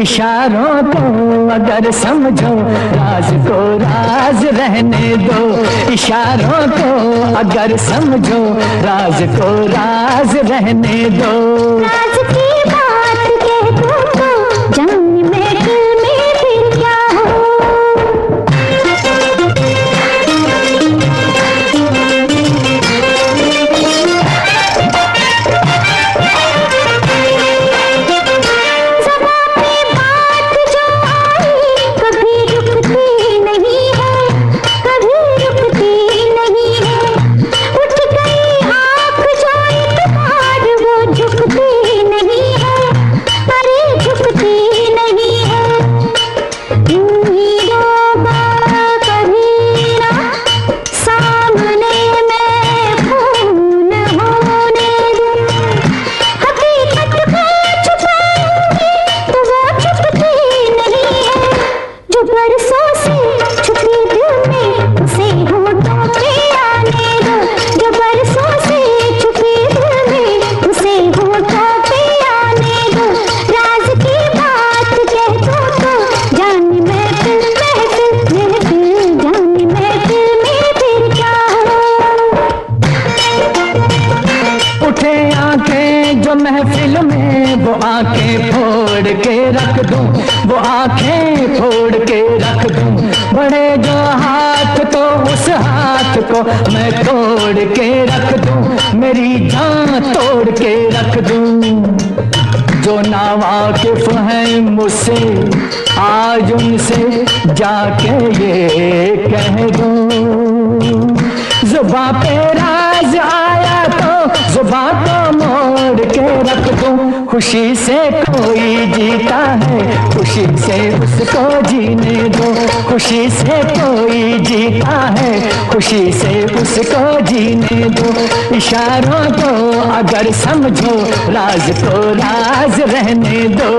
इशारों को अगर समझो, राज को राज रहने दो। इशारों को अगर समझो, राज को राज रहने दो। को मैं तोड़ के रख दूँ, मेरी जान तोड़ के रख दूँ। जो नावाकिफ है मुझसे, आज उनसे जाके ये कह दूँ। जुबा पे राज आया तो जुबा को मोड़ के रख दूँ, खुशी से कोई जीता है, खुशी से उसको जीने दो। खुशी से कोई जीता है, खुशी से उसको जीने दो। इशारों को अगर समझो, राज को राज रहने दो।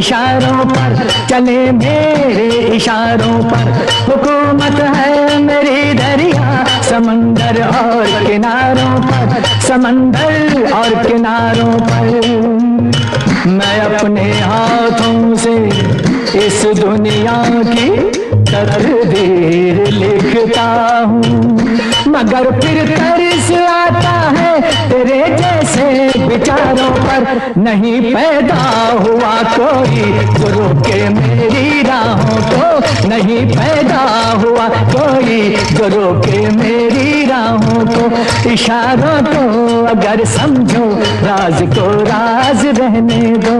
इशारों पर चले मेरे इशारों पर। हुकूमत है मेरी दरिया, समंदर और किनारों पर। समंदर और किनारों पर। मैं अपने हाथों से इस दुनिया की तकदीर लिखता हूँ। मगर फिर तरस आता है तेरे विचारों पर नहीं पैदा हुआ कोई। गुरु के मेरी राहों को नहीं पैदा हुआ कोई। गुरु के मेरी राहों को इशारों को अगर समझो राज को राज रहने दो।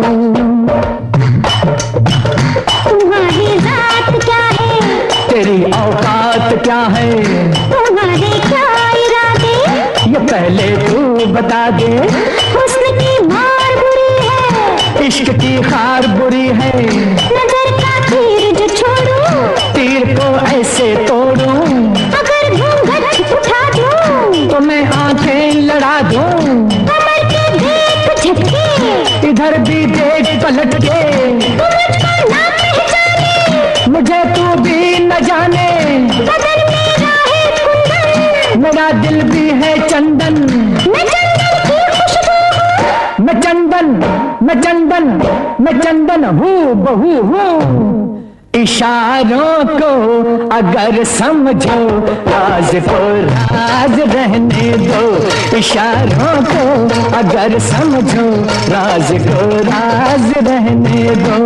तुम्हारी जात क्या है? तेरी औकात क्या है? तुम्हारे क्या इरादे? ये पहले तू बता दे। इश्क की खार बुरी है। नज़र का तीर जो छोड़ू। तीर को ऐसे तोड़ू। अगर घूंघट उठा दूँ। तो मैं आँखें लड़ा दूँ। कमर के देख झटके इधर भी देख पलट के। मुझे तू भी न जाने। मेरा दिल भी है चंदन। मैं चंदन मैं चंदन हूँ, बहू हूँ। इशारों को अगर समझो राज को राज रहने दो। इशारों को अगर समझो, राज को राज रहने दो।